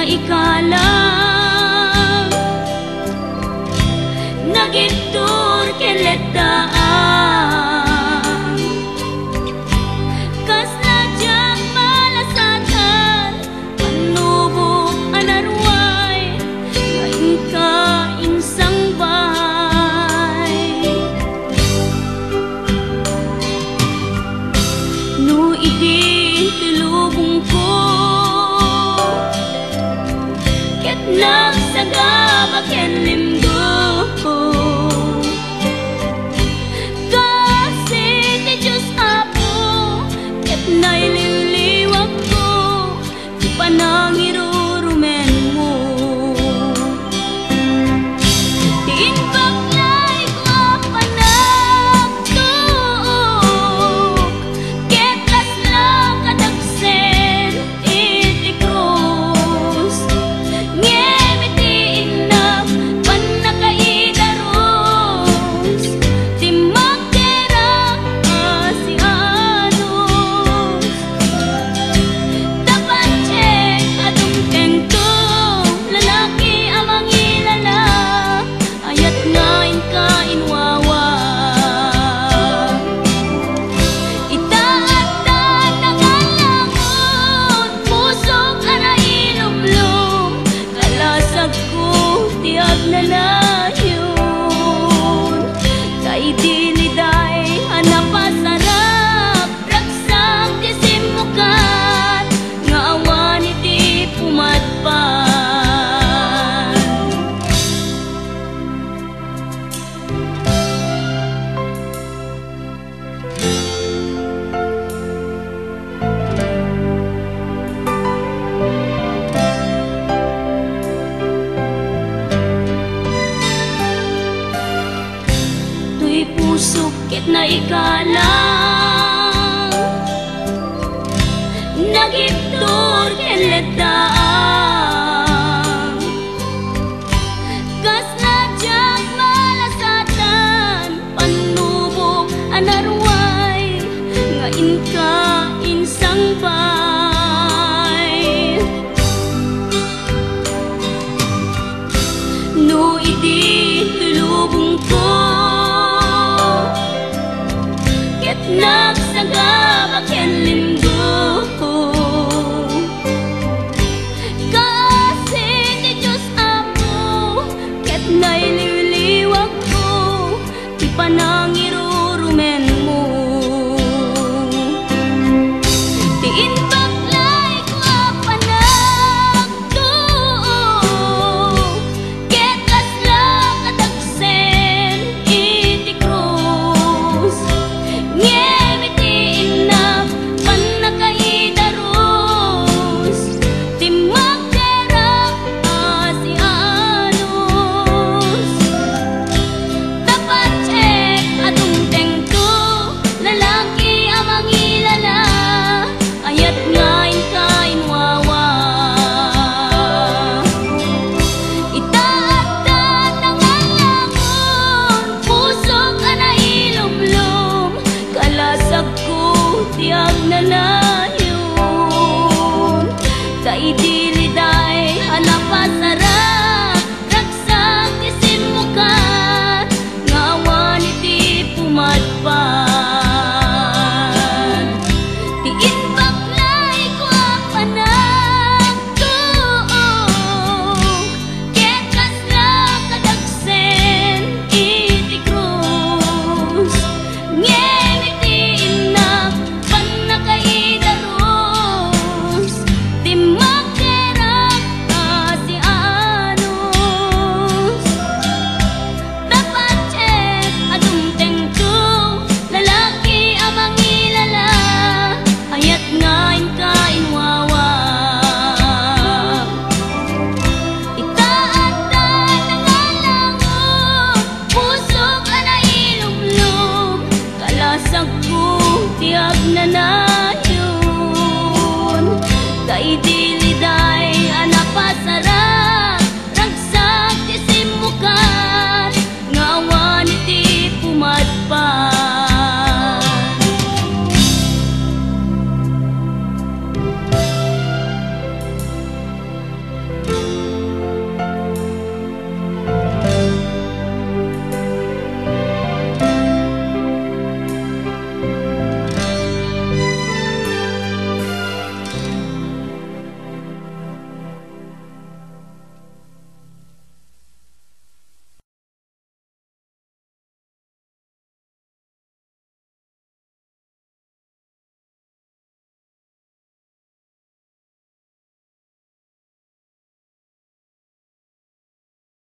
pusok know. Ket na ikalang. Nagiptor ken sa kong tiyag na na.